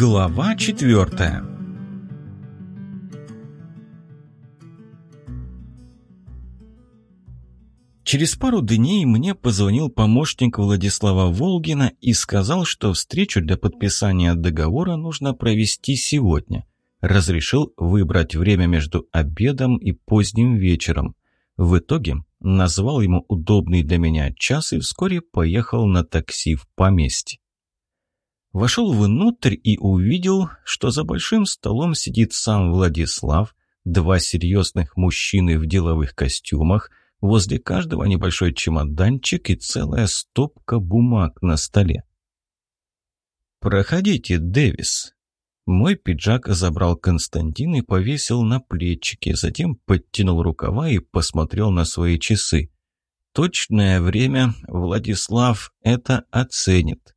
Глава четвертая Через пару дней мне позвонил помощник Владислава Волгина и сказал, что встречу для подписания договора нужно провести сегодня. Разрешил выбрать время между обедом и поздним вечером. В итоге назвал ему удобный для меня час и вскоре поехал на такси в поместье. Вошел внутрь и увидел, что за большим столом сидит сам Владислав, два серьезных мужчины в деловых костюмах, возле каждого небольшой чемоданчик и целая стопка бумаг на столе. «Проходите, Дэвис». Мой пиджак забрал Константин и повесил на плечики, затем подтянул рукава и посмотрел на свои часы. Точное время Владислав это оценит.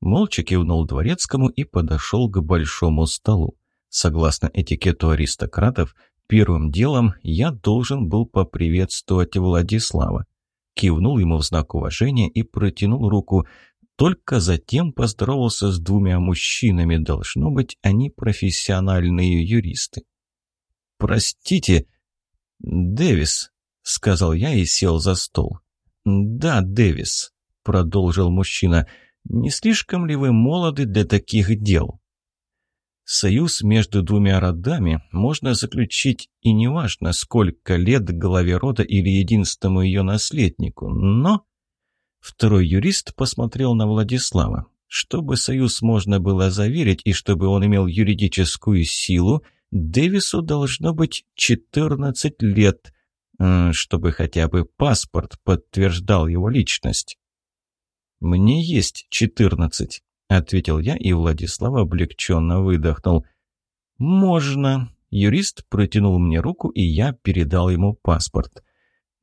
Молча кивнул дворецкому и подошел к большому столу. Согласно этикету аристократов, первым делом я должен был поприветствовать Владислава. Кивнул ему в знак уважения и протянул руку. Только затем поздоровался с двумя мужчинами. Должно быть, они профессиональные юристы. «Простите, Дэвис», — сказал я и сел за стол. «Да, Дэвис», — продолжил мужчина, — не слишком ли вы молоды для таких дел? Союз между двумя родами можно заключить и неважно, сколько лет главе рода или единственному ее наследнику, но... Второй юрист посмотрел на Владислава. Чтобы союз можно было заверить и чтобы он имел юридическую силу, Дэвису должно быть 14 лет, э, чтобы хотя бы паспорт подтверждал его личность. «Мне есть четырнадцать», — ответил я, и Владислав облегченно выдохнул. «Можно». Юрист протянул мне руку, и я передал ему паспорт.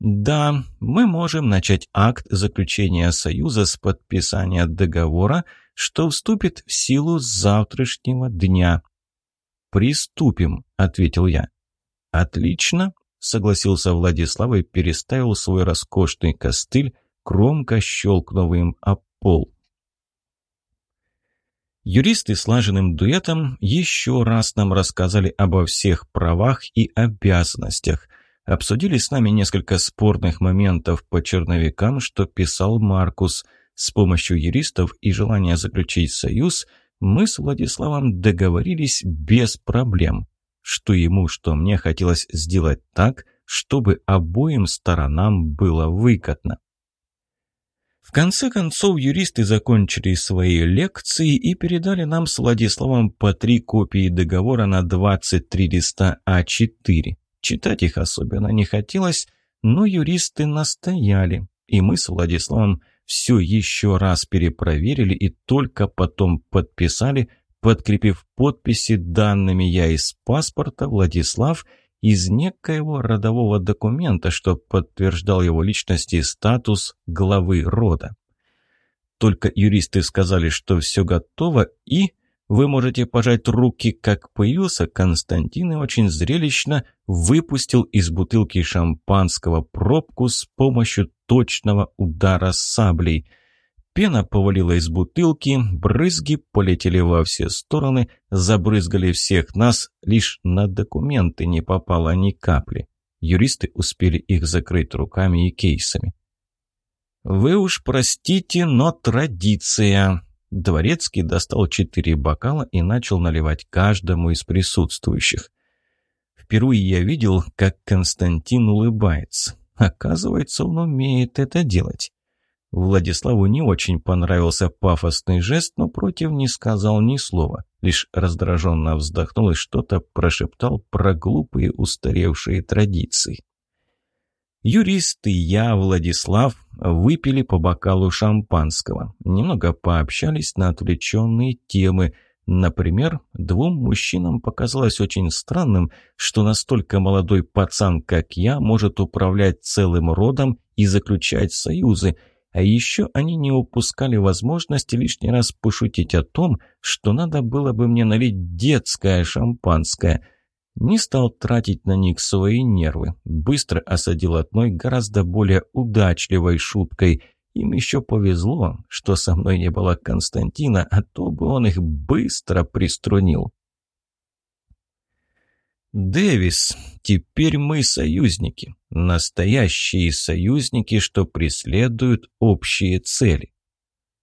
«Да, мы можем начать акт заключения союза с подписания договора, что вступит в силу с завтрашнего дня». «Приступим», — ответил я. «Отлично», — согласился Владислав и переставил свой роскошный костыль громко щелкнув им о пол. Юристы слаженным дуэтом еще раз нам рассказали обо всех правах и обязанностях. Обсудили с нами несколько спорных моментов по черновикам, что писал Маркус. С помощью юристов и желания заключить союз мы с Владиславом договорились без проблем. Что ему, что мне хотелось сделать так, чтобы обоим сторонам было выгодно. В конце концов, юристы закончили свои лекции и передали нам с Владиславом по три копии договора на 23 листа А4. Читать их особенно не хотелось, но юристы настояли, и мы с Владиславом все еще раз перепроверили и только потом подписали, подкрепив подписи данными я из паспорта Владислав – из некоего родового документа, что подтверждал его личность и статус главы рода. Только юристы сказали, что все готово, и вы можете пожать руки, как появился Константин и очень зрелищно выпустил из бутылки шампанского пробку с помощью точного удара саблей – Пена повалила из бутылки, брызги полетели во все стороны, забрызгали всех нас, лишь на документы не попало ни капли. Юристы успели их закрыть руками и кейсами. «Вы уж простите, но традиция!» Дворецкий достал четыре бокала и начал наливать каждому из присутствующих. Впервые я видел, как Константин улыбается. Оказывается, он умеет это делать. Владиславу не очень понравился пафосный жест, но против не сказал ни слова, лишь раздраженно вздохнул и что-то прошептал про глупые устаревшие традиции. Юристы, я, Владислав, выпили по бокалу шампанского, немного пообщались на отвлеченные темы. Например, двум мужчинам показалось очень странным, что настолько молодой пацан, как я, может управлять целым родом и заключать союзы – а еще они не упускали возможности лишний раз пошутить о том, что надо было бы мне налить детское шампанское. Не стал тратить на них свои нервы. Быстро осадил одной гораздо более удачливой шуткой. Им еще повезло, что со мной не было Константина, а то бы он их быстро приструнил. «Дэвис, теперь мы союзники. Настоящие союзники, что преследуют общие цели».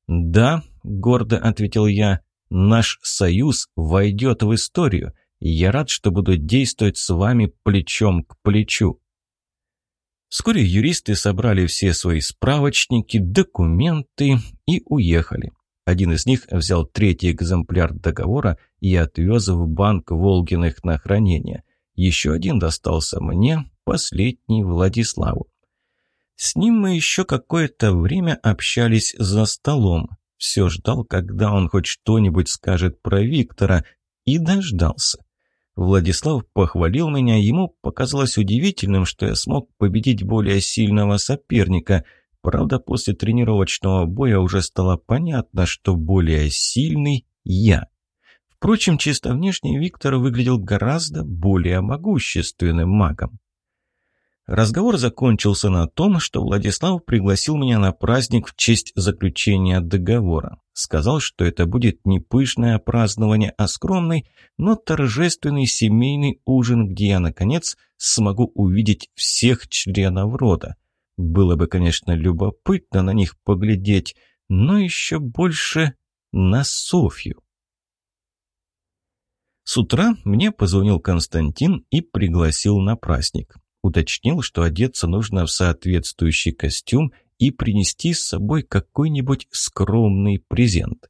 «Да», — гордо ответил я, — «наш союз войдет в историю. Я рад, что буду действовать с вами плечом к плечу». Вскоре юристы собрали все свои справочники, документы и уехали. Один из них взял третий экземпляр договора и отвез в банк Волгиных на хранение. Еще один достался мне, последний Владиславу. С ним мы еще какое-то время общались за столом. Все ждал, когда он хоть что-нибудь скажет про Виктора, и дождался. Владислав похвалил меня, ему показалось удивительным, что я смог победить более сильного соперника. Правда, после тренировочного боя уже стало понятно, что более сильный я. Впрочем, чисто внешне Виктор выглядел гораздо более могущественным магом. Разговор закончился на том, что Владислав пригласил меня на праздник в честь заключения договора. Сказал, что это будет не пышное празднование, а скромный, но торжественный семейный ужин, где я, наконец, смогу увидеть всех членов рода. Было бы, конечно, любопытно на них поглядеть, но еще больше на Софью. С утра мне позвонил Константин и пригласил на праздник. Уточнил, что одеться нужно в соответствующий костюм и принести с собой какой-нибудь скромный презент.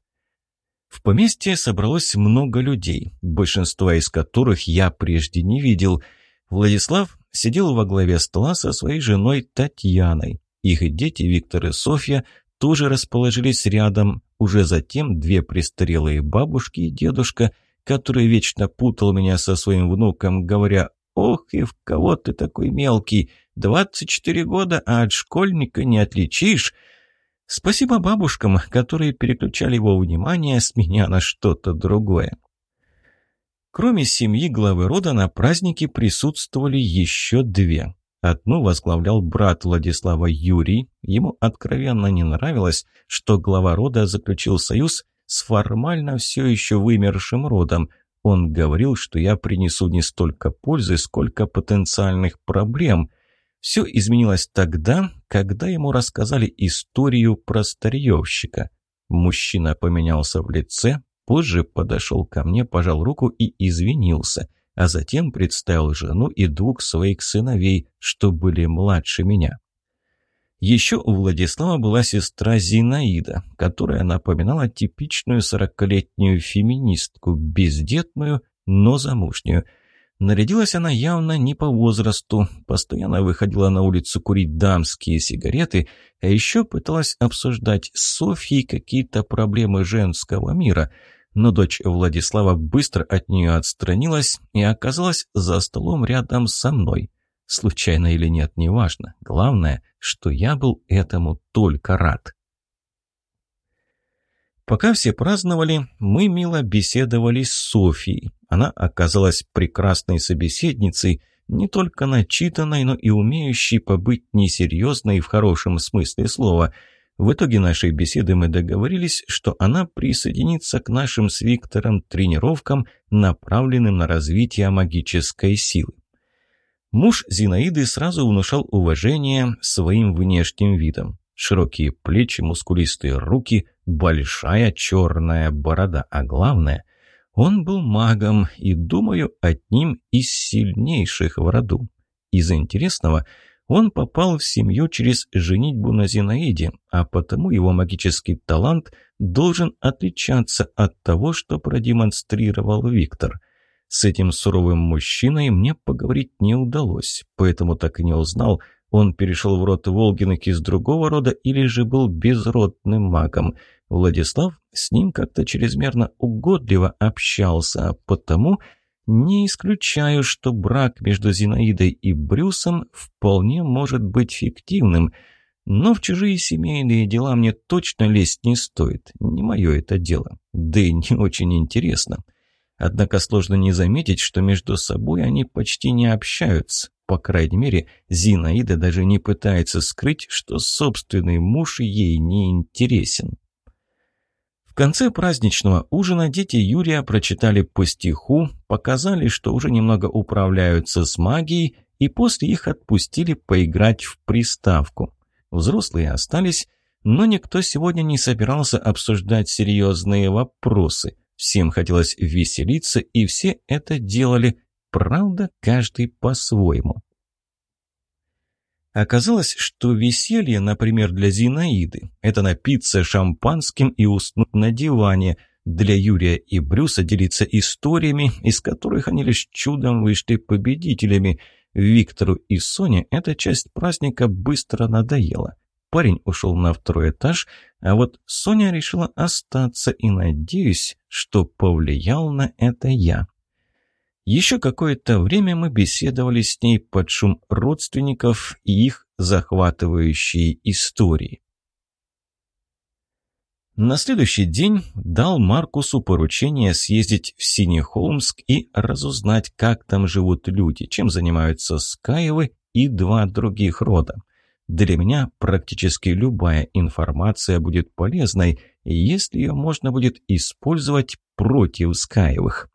В поместье собралось много людей, большинства из которых я прежде не видел. Владислав сидел во главе стола со своей женой Татьяной. Их дети, Виктор и Софья, тоже расположились рядом. Уже затем две престарелые бабушки и дедушка, который вечно путал меня со своим внуком, говоря Ох, и в кого ты такой мелкий! Двадцать четыре года, а от школьника не отличишь!» Спасибо бабушкам, которые переключали его внимание с меня на что-то другое. Кроме семьи главы рода на празднике присутствовали еще две. Одну возглавлял брат Владислава Юрий. Ему откровенно не нравилось, что глава рода заключил союз с формально все еще вымершим родом – он говорил, что я принесу не столько пользы, сколько потенциальных проблем. Все изменилось тогда, когда ему рассказали историю про старьевщика. Мужчина поменялся в лице, позже подошел ко мне, пожал руку и извинился, а затем представил жену и двух своих сыновей, что были младше меня. Еще у Владислава была сестра Зинаида, которая напоминала типичную сорокалетнюю феминистку, бездетную, но замужнюю. Нарядилась она явно не по возрасту, постоянно выходила на улицу курить дамские сигареты, а еще пыталась обсуждать с Софьей какие-то проблемы женского мира. Но дочь Владислава быстро от нее отстранилась и оказалась за столом рядом со мной. Случайно или нет, неважно. Главное, что я был этому только рад. Пока все праздновали, мы мило беседовали с Софией. Она оказалась прекрасной собеседницей, не только начитанной, но и умеющей побыть несерьезной в хорошем смысле слова. В итоге нашей беседы мы договорились, что она присоединится к нашим с Виктором тренировкам, направленным на развитие магической силы. Муж Зинаиды сразу внушал уважение своим внешним видом. Широкие плечи, мускулистые руки, большая черная борода. А главное, он был магом и, думаю, одним из сильнейших в роду. Из интересного, он попал в семью через женитьбу на Зинаиде, а потому его магический талант должен отличаться от того, что продемонстрировал Виктор – с этим суровым мужчиной мне поговорить не удалось, поэтому так и не узнал, он перешел в род Волгиных из другого рода или же был безродным магом. Владислав с ним как-то чрезмерно угодливо общался, а потому не исключаю, что брак между Зинаидой и Брюсом вполне может быть фиктивным. Но в чужие семейные дела мне точно лезть не стоит. Не мое это дело. Да и не очень интересно. Однако сложно не заметить, что между собой они почти не общаются. По крайней мере, Зинаида даже не пытается скрыть, что собственный муж ей не интересен. В конце праздничного ужина дети Юрия прочитали по стиху, показали, что уже немного управляются с магией, и после их отпустили поиграть в приставку. Взрослые остались, но никто сегодня не собирался обсуждать серьезные вопросы. Всем хотелось веселиться, и все это делали, правда, каждый по-своему. Оказалось, что веселье, например, для Зинаиды – это напиться шампанским и уснуть на диване, для Юрия и Брюса делиться историями, из которых они лишь чудом вышли победителями. Виктору и Соне эта часть праздника быстро надоела. Парень ушел на второй этаж, а вот Соня решила остаться и надеюсь, что повлиял на это я. Еще какое-то время мы беседовали с ней под шум родственников и их захватывающие истории. На следующий день дал Маркусу поручение съездить в Синехолмск и разузнать, как там живут люди, чем занимаются Скаевы и два других рода. Для меня практически любая информация будет полезной, если ее можно будет использовать против Скаевых.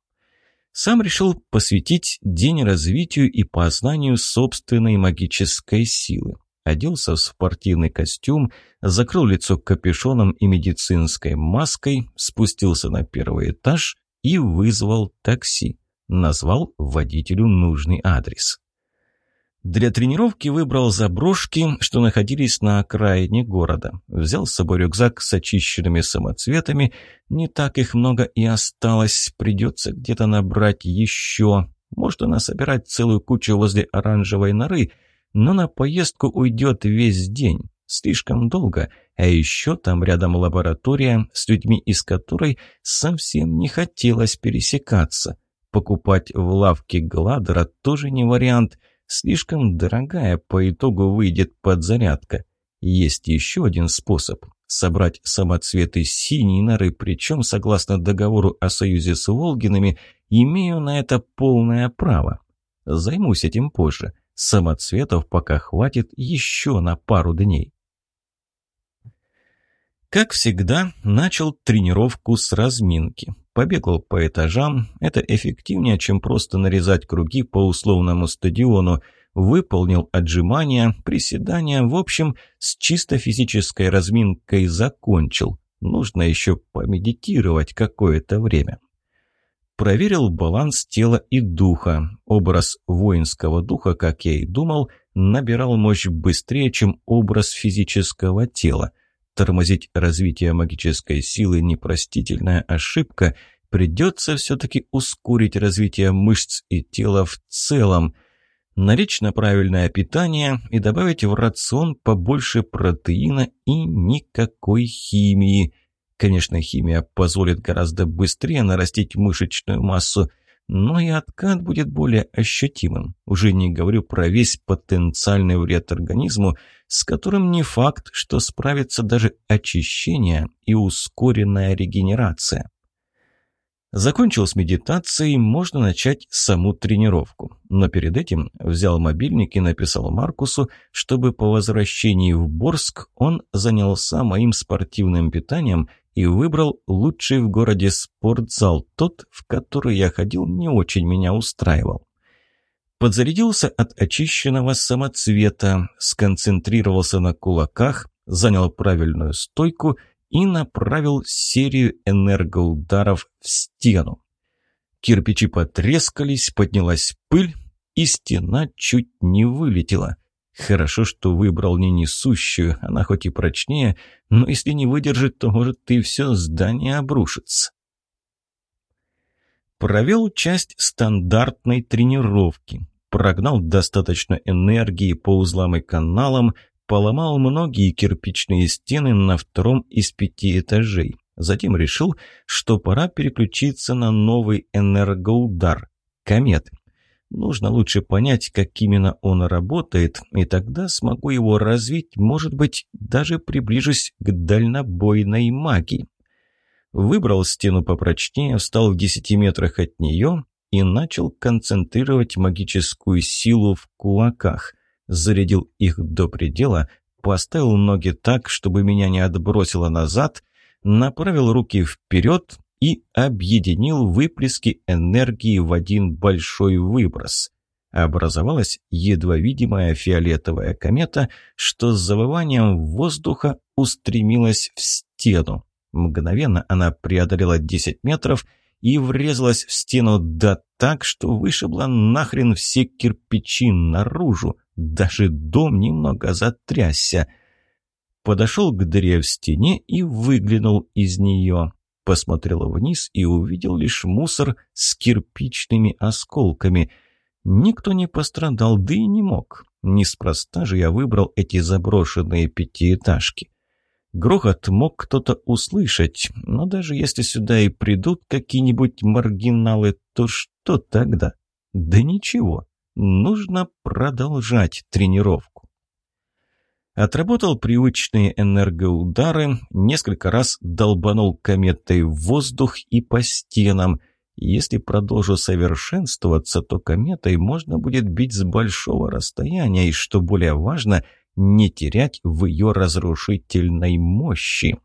Сам решил посвятить день развитию и познанию собственной магической силы. Оделся в спортивный костюм, закрыл лицо капюшоном и медицинской маской, спустился на первый этаж и вызвал такси. Назвал водителю нужный адрес. Для тренировки выбрал заброшки, что находились на окраине города. Взял с собой рюкзак с очищенными самоцветами. Не так их много и осталось. Придется где-то набрать еще. Может, она собирать целую кучу возле оранжевой норы, но на поездку уйдет весь день. Слишком долго. А еще там рядом лаборатория, с людьми из которой совсем не хотелось пересекаться. Покупать в лавке Гладера тоже не вариант – Слишком дорогая по итогу выйдет подзарядка. Есть еще один способ – собрать самоцветы синей норы, причем, согласно договору о союзе с Волгинами, имею на это полное право. Займусь этим позже. Самоцветов пока хватит еще на пару дней. Как всегда, начал тренировку с разминки. Побегал по этажам. Это эффективнее, чем просто нарезать круги по условному стадиону. Выполнил отжимания, приседания. В общем, с чисто физической разминкой закончил. Нужно еще помедитировать какое-то время. Проверил баланс тела и духа. Образ воинского духа, как я и думал, набирал мощь быстрее, чем образ физического тела. Тормозить развитие магической силы – непростительная ошибка. Придется все-таки ускорить развитие мышц и тела в целом. Налечь на правильное питание и добавить в рацион побольше протеина и никакой химии. Конечно, химия позволит гораздо быстрее нарастить мышечную массу – но и откат будет более ощутимым. Уже не говорю про весь потенциальный вред организму, с которым не факт, что справится даже очищение и ускоренная регенерация. Закончил с медитацией, можно начать саму тренировку. Но перед этим взял мобильник и написал Маркусу, чтобы по возвращении в Борск он занялся моим спортивным питанием и выбрал лучший в городе спортзал. Тот, в который я ходил, не очень меня устраивал. Подзарядился от очищенного самоцвета, сконцентрировался на кулаках, занял правильную стойку и направил серию энергоударов в стену. Кирпичи потрескались, поднялась пыль, и стена чуть не вылетела. Хорошо, что выбрал не несущую, она хоть и прочнее, но если не выдержит, то может и все здание обрушится. Провел часть стандартной тренировки. Прогнал достаточно энергии по узлам и каналам, поломал многие кирпичные стены на втором из пяти этажей. Затем решил, что пора переключиться на новый энергоудар – кометы. Нужно лучше понять, как именно он работает, и тогда смогу его развить, может быть, даже приближусь к дальнобойной магии. Выбрал стену попрочнее, встал в десяти метрах от нее и начал концентрировать магическую силу в кулаках. Зарядил их до предела, поставил ноги так, чтобы меня не отбросило назад, направил руки вперед и объединил выплески энергии в один большой выброс. Образовалась едва видимая фиолетовая комета, что с завыванием воздуха устремилась в стену. Мгновенно она преодолела 10 метров и врезалась в стену да так, что вышибла нахрен все кирпичи наружу. Даже дом немного затрясся. Подошел к дыре в стене и выглянул из нее. Посмотрел вниз и увидел лишь мусор с кирпичными осколками. Никто не пострадал, да и не мог. Неспроста же я выбрал эти заброшенные пятиэтажки. Грохот мог кто-то услышать, но даже если сюда и придут какие-нибудь маргиналы, то что тогда? Да ничего, нужно продолжать тренировку. Отработал привычные энергоудары, несколько раз долбанул кометой в воздух и по стенам. Если продолжу совершенствоваться, то кометой можно будет бить с большого расстояния, и, что более важно – не терять в ее разрушительной мощи.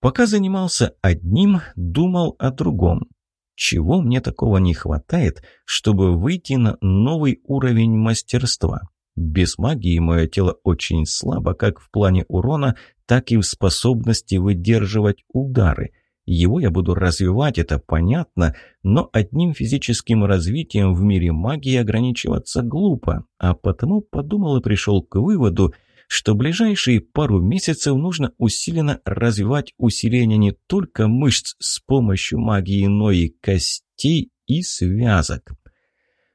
Пока занимался одним, думал о другом. Чего мне такого не хватает, чтобы выйти на новый уровень мастерства? Без магии мое тело очень слабо, как в плане урона, так и в способности выдерживать удары – его я буду развивать, это понятно, но одним физическим развитием в мире магии ограничиваться глупо, а потому подумал и пришел к выводу, что ближайшие пару месяцев нужно усиленно развивать усиление не только мышц с помощью магии, но и костей и связок.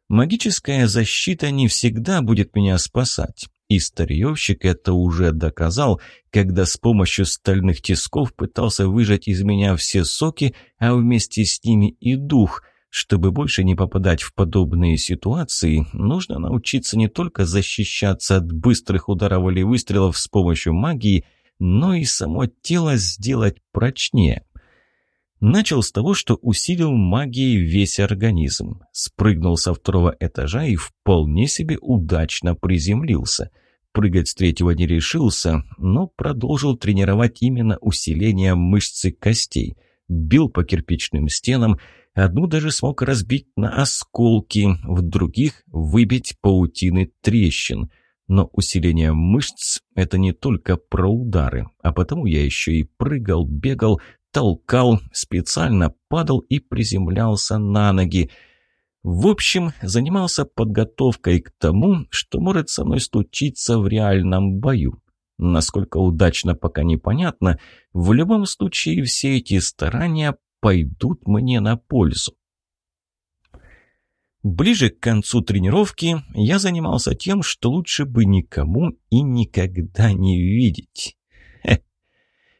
Магическая защита не всегда будет меня спасать. И старьевщик это уже доказал, когда с помощью стальных тисков пытался выжать из меня все соки, а вместе с ними и дух. Чтобы больше не попадать в подобные ситуации, нужно научиться не только защищаться от быстрых ударов или выстрелов с помощью магии, но и само тело сделать прочнее. Начал с того, что усилил магией весь организм. Спрыгнул со второго этажа и вполне себе удачно приземлился – Прыгать с третьего не решился, но продолжил тренировать именно усиление мышцы костей. Бил по кирпичным стенам, одну даже смог разбить на осколки, в других выбить паутины трещин. Но усиление мышц – это не только про удары, а потому я еще и прыгал, бегал, толкал, специально падал и приземлялся на ноги – в общем, занимался подготовкой к тому, что может со мной случиться в реальном бою. Насколько удачно, пока непонятно. В любом случае, все эти старания пойдут мне на пользу. Ближе к концу тренировки я занимался тем, что лучше бы никому и никогда не видеть.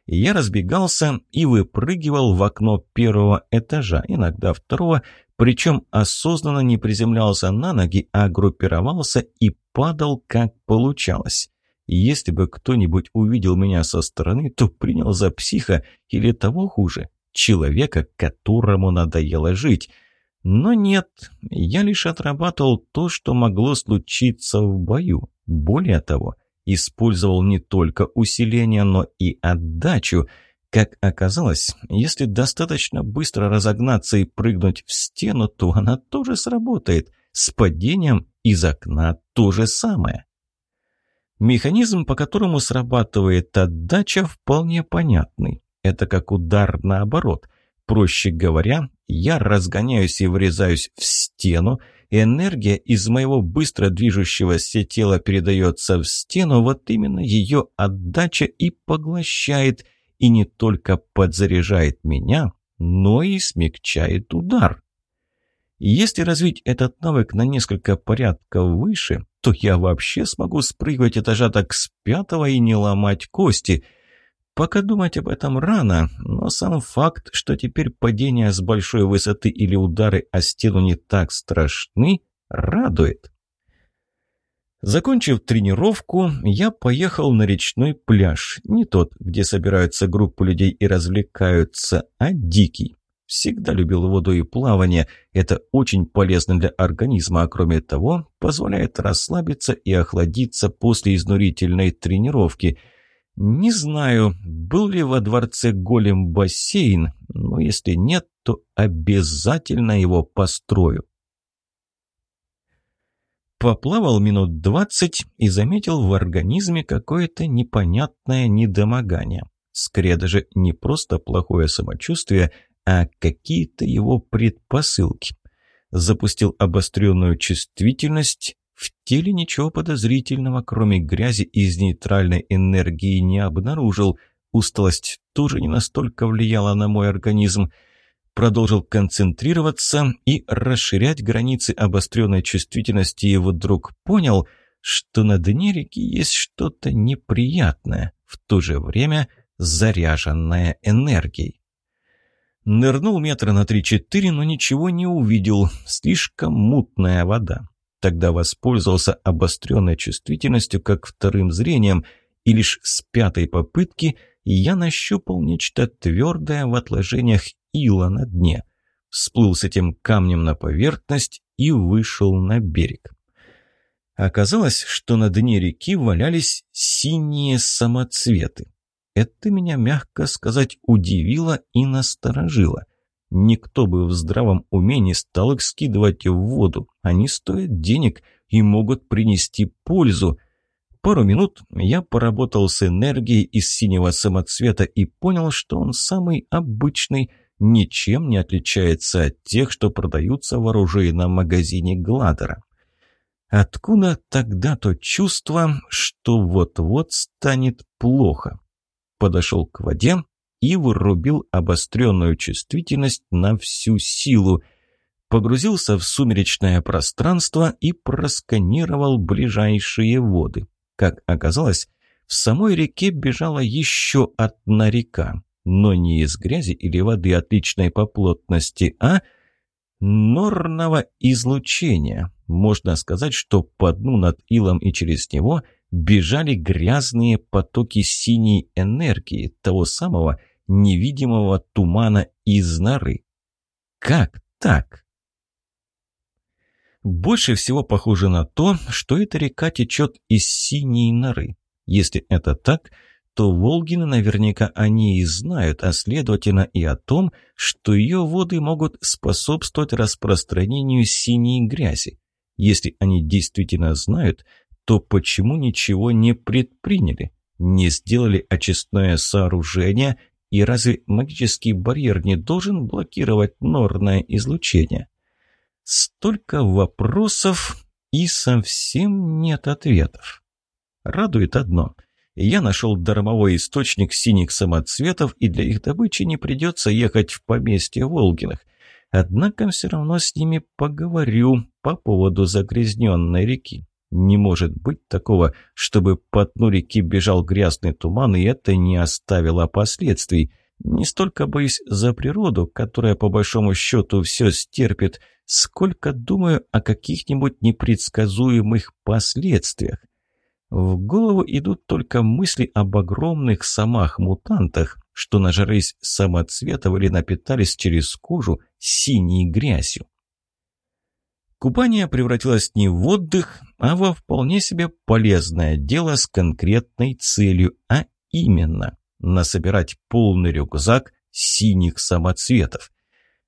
Я разбегался и выпрыгивал в окно первого этажа, иногда второго, причем осознанно не приземлялся на ноги, а группировался и падал, как получалось. Если бы кто-нибудь увидел меня со стороны, то принял за психа или того хуже, человека, которому надоело жить. Но нет, я лишь отрабатывал то, что могло случиться в бою. Более того, использовал не только усиление, но и отдачу – как оказалось, если достаточно быстро разогнаться и прыгнуть в стену, то она тоже сработает. С падением из окна то же самое. Механизм, по которому срабатывает отдача, вполне понятный. Это как удар наоборот. Проще говоря, я разгоняюсь и врезаюсь в стену, энергия из моего быстро движущегося тела передается в стену, вот именно ее отдача и поглощает – и не только подзаряжает меня, но и смягчает удар. Если развить этот навык на несколько порядков выше, то я вообще смогу спрыгивать этажа так с пятого и не ломать кости. Пока думать об этом рано, но сам факт, что теперь падения с большой высоты или удары о стену не так страшны, радует. Закончив тренировку, я поехал на речной пляж. Не тот, где собираются группы людей и развлекаются, а дикий. Всегда любил воду и плавание. Это очень полезно для организма, а кроме того, позволяет расслабиться и охладиться после изнурительной тренировки. Не знаю, был ли во дворце голем бассейн, но если нет, то обязательно его построю. Поплавал минут двадцать и заметил в организме какое-то непонятное недомогание. Скорее даже не просто плохое самочувствие, а какие-то его предпосылки. Запустил обостренную чувствительность. В теле ничего подозрительного, кроме грязи из нейтральной энергии, не обнаружил. Усталость тоже не настолько влияла на мой организм продолжил концентрироваться и расширять границы обостренной чувствительности и вдруг понял, что на дне реки есть что-то неприятное, в то же время заряженное энергией. Нырнул метра на три-четыре, но ничего не увидел, слишком мутная вода. Тогда воспользовался обостренной чувствительностью как вторым зрением, и лишь с пятой попытки я нащупал нечто твердое в отложениях ила на дне. Всплыл с этим камнем на поверхность и вышел на берег. Оказалось, что на дне реки валялись синие самоцветы. Это меня, мягко сказать, удивило и насторожило. Никто бы в здравом уме не стал их скидывать в воду. Они стоят денег и могут принести пользу. Пару минут я поработал с энергией из синего самоцвета и понял, что он самый обычный – ничем не отличается от тех, что продаются в оружейном магазине Гладера. Откуда тогда то чувство, что вот-вот станет плохо? Подошел к воде и вырубил обостренную чувствительность на всю силу, погрузился в сумеречное пространство и просканировал ближайшие воды. Как оказалось, в самой реке бежала еще одна река но не из грязи или воды отличной по плотности, а норного излучения. Можно сказать, что по дну над илом и через него бежали грязные потоки синей энергии, того самого невидимого тумана из норы. Как так? Больше всего похоже на то, что эта река течет из синей норы. Если это так, то Волгины наверняка они и знают, а следовательно и о том, что ее воды могут способствовать распространению синей грязи. Если они действительно знают, то почему ничего не предприняли? Не сделали очистное сооружение, и разве магический барьер не должен блокировать норное излучение? Столько вопросов и совсем нет ответов. Радует одно – я нашел дармовой источник синих самоцветов, и для их добычи не придется ехать в поместье Волгиных. Однако все равно с ними поговорю по поводу загрязненной реки. Не может быть такого, чтобы по дну реки бежал грязный туман, и это не оставило последствий. Не столько боюсь за природу, которая по большому счету все стерпит, сколько думаю о каких-нибудь непредсказуемых последствиях. В голову идут только мысли об огромных самах-мутантах, что нажрались самоцветов или напитались через кожу синей грязью. Купание превратилось не в отдых, а во вполне себе полезное дело с конкретной целью, а именно насобирать полный рюкзак синих самоцветов.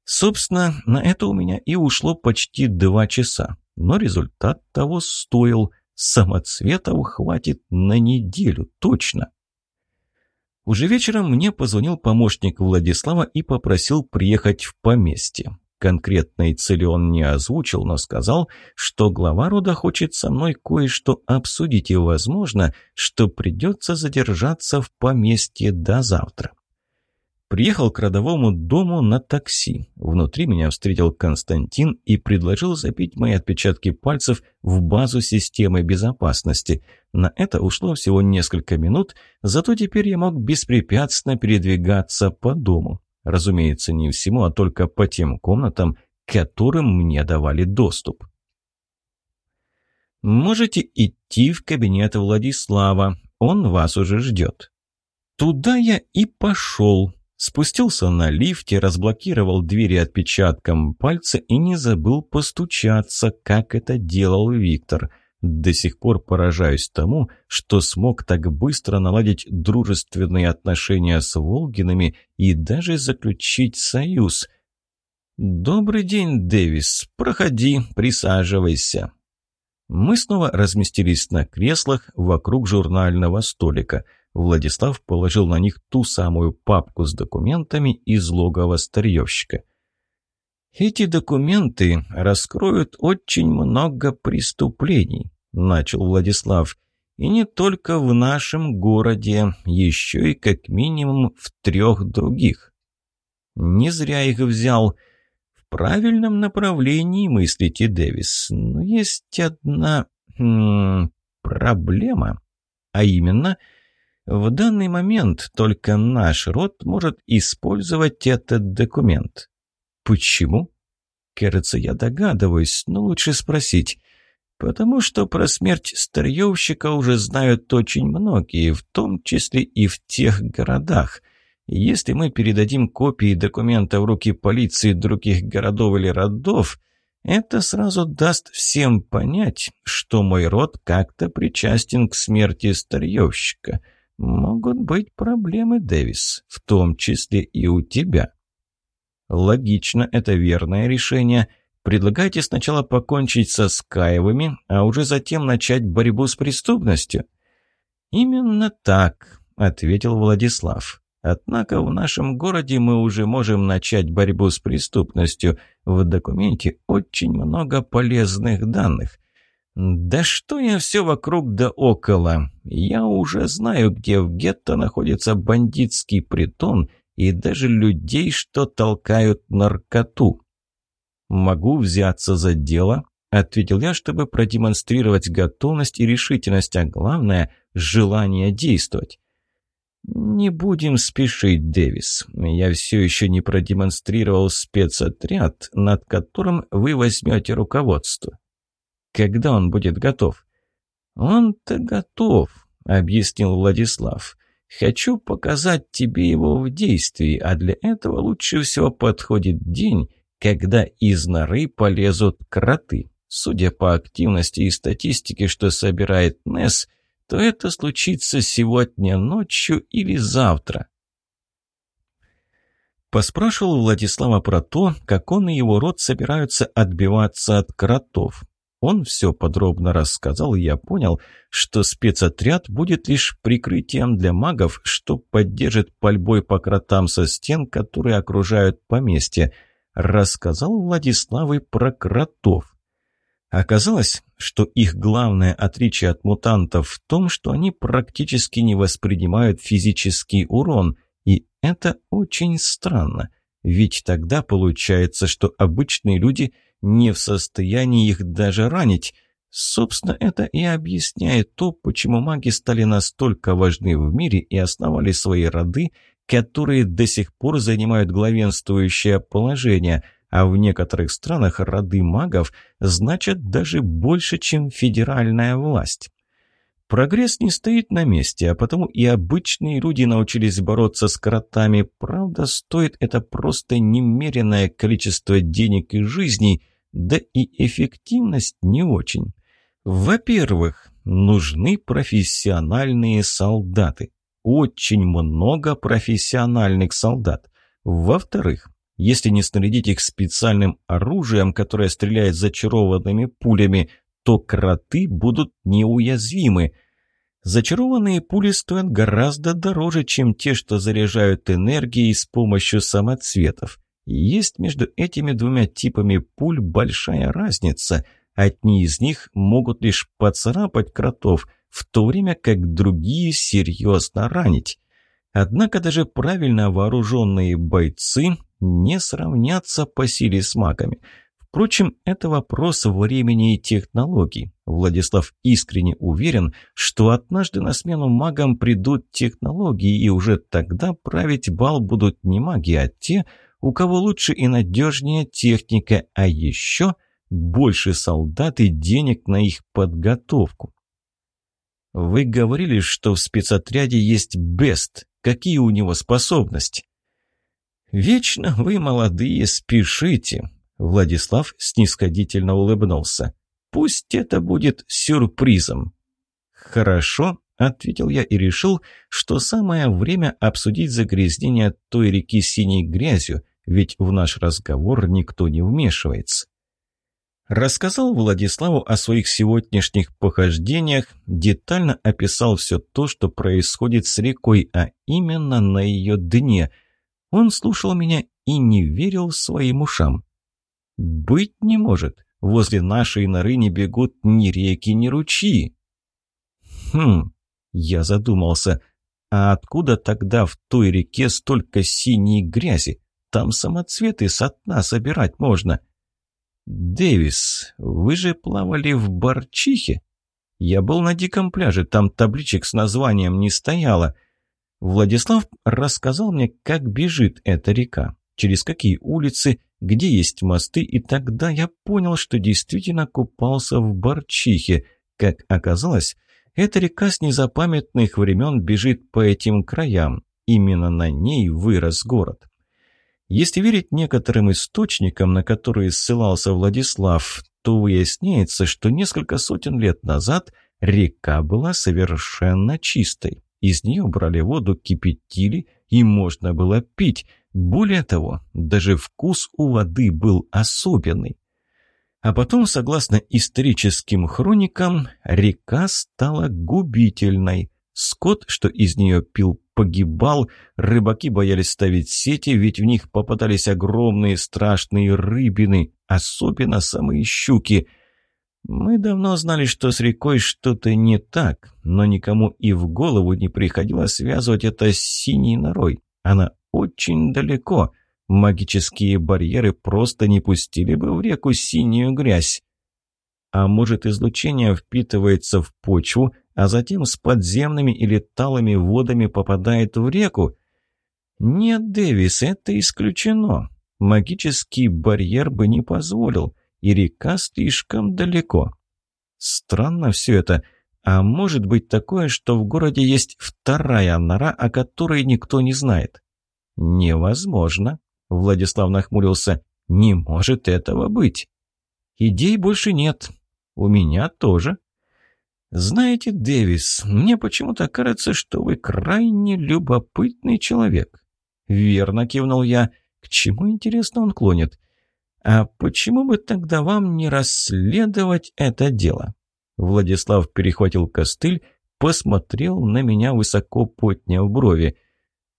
Собственно, на это у меня и ушло почти два часа, но результат того стоил – Самоцветов хватит на неделю, точно. Уже вечером мне позвонил помощник Владислава и попросил приехать в поместье. Конкретной цели он не озвучил, но сказал, что глава рода хочет со мной кое-что обсудить, и возможно, что придется задержаться в поместье до завтра. Приехал к родовому дому на такси. Внутри меня встретил Константин и предложил забить мои отпечатки пальцев в базу системы безопасности. На это ушло всего несколько минут, зато теперь я мог беспрепятственно передвигаться по дому. Разумеется, не всему, а только по тем комнатам, которым мне давали доступ. «Можете идти в кабинет Владислава, он вас уже ждет». Туда я и пошел, Спустился на лифте, разблокировал двери отпечатком пальца и не забыл постучаться, как это делал Виктор. До сих пор поражаюсь тому, что смог так быстро наладить дружественные отношения с Волгинами и даже заключить союз. «Добрый день, Дэвис. Проходи, присаживайся». Мы снова разместились на креслах вокруг журнального столика – Владислав положил на них ту самую папку с документами из логова старьевщика. «Эти документы раскроют очень много преступлений», – начал Владислав. «И не только в нашем городе, еще и как минимум в трех других. Не зря их взял. В правильном направлении мыслите, Дэвис. Но есть одна м проблема, а именно – в данный момент только наш род может использовать этот документ. Почему? Кажется, я догадываюсь, но лучше спросить. Потому что про смерть старьевщика уже знают очень многие, в том числе и в тех городах. Если мы передадим копии документа в руки полиции других городов или родов, это сразу даст всем понять, что мой род как-то причастен к смерти старьевщика – «Могут быть проблемы, Дэвис, в том числе и у тебя». «Логично, это верное решение. Предлагайте сначала покончить со Скаевыми, а уже затем начать борьбу с преступностью». «Именно так», — ответил Владислав. «Однако в нашем городе мы уже можем начать борьбу с преступностью. В документе очень много полезных данных. «Да что я все вокруг да около? Я уже знаю, где в гетто находится бандитский притон и даже людей, что толкают наркоту». «Могу взяться за дело», — ответил я, чтобы продемонстрировать готовность и решительность, а главное — желание действовать. «Не будем спешить, Дэвис. Я все еще не продемонстрировал спецотряд, над которым вы возьмете руководство. Когда он будет готов?» «Он-то готов», — объяснил Владислав. «Хочу показать тебе его в действии, а для этого лучше всего подходит день, когда из норы полезут кроты. Судя по активности и статистике, что собирает Несс, то это случится сегодня ночью или завтра». Поспрашивал Владислава про то, как он и его род собираются отбиваться от кротов. Он все подробно рассказал, и я понял, что спецотряд будет лишь прикрытием для магов, что поддержит пальбой по кротам со стен, которые окружают поместье. Рассказал Владислав и про кротов. Оказалось, что их главное отличие от мутантов в том, что они практически не воспринимают физический урон, и это очень странно. Ведь тогда получается, что обычные люди – не в состоянии их даже ранить. Собственно, это и объясняет то, почему маги стали настолько важны в мире и основали свои роды, которые до сих пор занимают главенствующее положение, а в некоторых странах роды магов значат даже больше, чем федеральная власть. Прогресс не стоит на месте, а потому и обычные люди научились бороться с кротами. Правда, стоит это просто немеренное количество денег и жизней – да и эффективность не очень. Во-первых, нужны профессиональные солдаты. Очень много профессиональных солдат. Во-вторых, если не снарядить их специальным оружием, которое стреляет зачарованными пулями, то кроты будут неуязвимы. Зачарованные пули стоят гораздо дороже, чем те, что заряжают энергией с помощью самоцветов. Есть между этими двумя типами пуль большая разница. Одни из них могут лишь поцарапать кротов, в то время как другие серьезно ранить. Однако даже правильно вооруженные бойцы не сравнятся по силе с магами. Впрочем, это вопрос времени и технологий. Владислав искренне уверен, что однажды на смену магам придут технологии, и уже тогда править бал будут не маги, а те, у кого лучше и надежнее техника, а еще больше солдат и денег на их подготовку. Вы говорили, что в спецотряде есть Бест. Какие у него способности? «Вечно вы, молодые, спешите!» Владислав снисходительно улыбнулся. «Пусть это будет сюрпризом». «Хорошо», — ответил я и решил, что самое время обсудить загрязнение той реки синей грязью, ведь в наш разговор никто не вмешивается. Рассказал Владиславу о своих сегодняшних похождениях, детально описал все то, что происходит с рекой, а именно на ее дне. Он слушал меня и не верил своим ушам. «Быть не может. Возле нашей норы не бегут ни реки, ни ручьи». «Хм...» — я задумался. «А откуда тогда в той реке столько синей грязи? Там самоцветы со дна собирать можно». «Дэвис, вы же плавали в Барчихе?» «Я был на диком пляже, там табличек с названием не стояло». Владислав рассказал мне, как бежит эта река, через какие улицы, где есть мосты, и тогда я понял, что действительно купался в Барчихе. Как оказалось, эта река с незапамятных времен бежит по этим краям. Именно на ней вырос город. Если верить некоторым источникам, на которые ссылался Владислав, то выясняется, что несколько сотен лет назад река была совершенно чистой. Из нее брали воду, кипятили, и можно было пить. Более того, даже вкус у воды был особенный. А потом, согласно историческим хроникам, река стала губительной. Скот, что из нее пил, погибал, рыбаки боялись ставить сети, ведь в них попадались огромные страшные рыбины, особенно самые щуки. Мы давно знали, что с рекой что-то не так, но никому и в голову не приходило связывать это с синей норой. Она очень далеко. Магические барьеры просто не пустили бы в реку синюю грязь. А может, излучение впитывается в почву, а затем с подземными или талыми водами попадает в реку? Нет, Дэвис, это исключено. Магический барьер бы не позволил, и река слишком далеко. Странно все это. А может быть такое, что в городе есть вторая нора, о которой никто не знает? Невозможно. Владислав нахмурился. Не может этого быть. Идей больше нет. «У меня тоже». «Знаете, Дэвис, мне почему-то кажется, что вы крайне любопытный человек». «Верно», — кивнул я. «К чему, интересно, он клонит?» «А почему бы тогда вам не расследовать это дело?» Владислав перехватил костыль, посмотрел на меня, высоко подняв брови.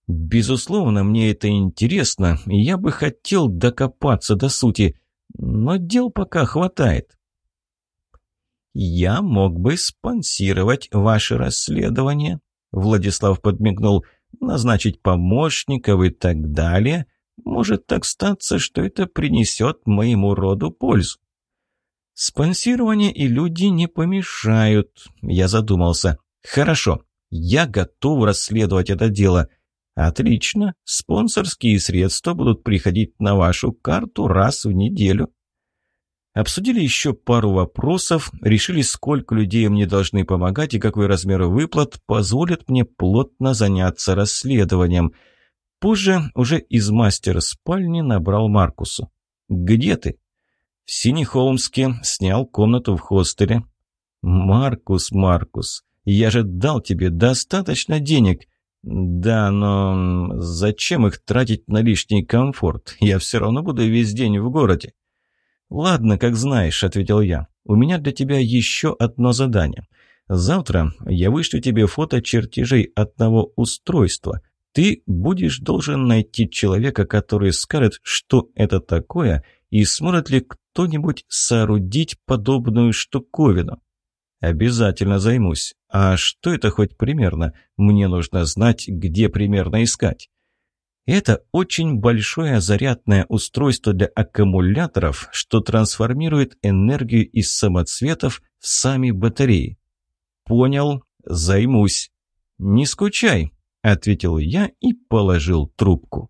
«Безусловно, мне это интересно, и я бы хотел докопаться до сути, но дел пока хватает. «Я мог бы спонсировать ваше расследование», — Владислав подмигнул, «назначить помощников и так далее. Может так статься, что это принесет моему роду пользу». «Спонсирование и люди не помешают», — я задумался. «Хорошо, я готов расследовать это дело». «Отлично. Спонсорские средства будут приходить на вашу карту раз в неделю». Обсудили еще пару вопросов, решили, сколько людей мне должны помогать и какой размер выплат позволит мне плотно заняться расследованием. Позже уже из мастера спальни набрал Маркусу. «Где ты?» «В Синехолмске. Снял комнату в хостеле». «Маркус, Маркус, я же дал тебе достаточно денег». «Да, но зачем их тратить на лишний комфорт? Я все равно буду весь день в городе». «Ладно, как знаешь», — ответил я. «У меня для тебя еще одно задание. Завтра я вышлю тебе фото чертежей одного устройства. Ты будешь должен найти человека, который скажет, что это такое, и сможет ли кто-нибудь соорудить подобную штуковину. Обязательно займусь. А что это хоть примерно? Мне нужно знать, где примерно искать. Это очень большое зарядное устройство для аккумуляторов, что трансформирует энергию из самоцветов в сами батареи. «Понял, займусь». «Не скучай», — ответил я и положил трубку.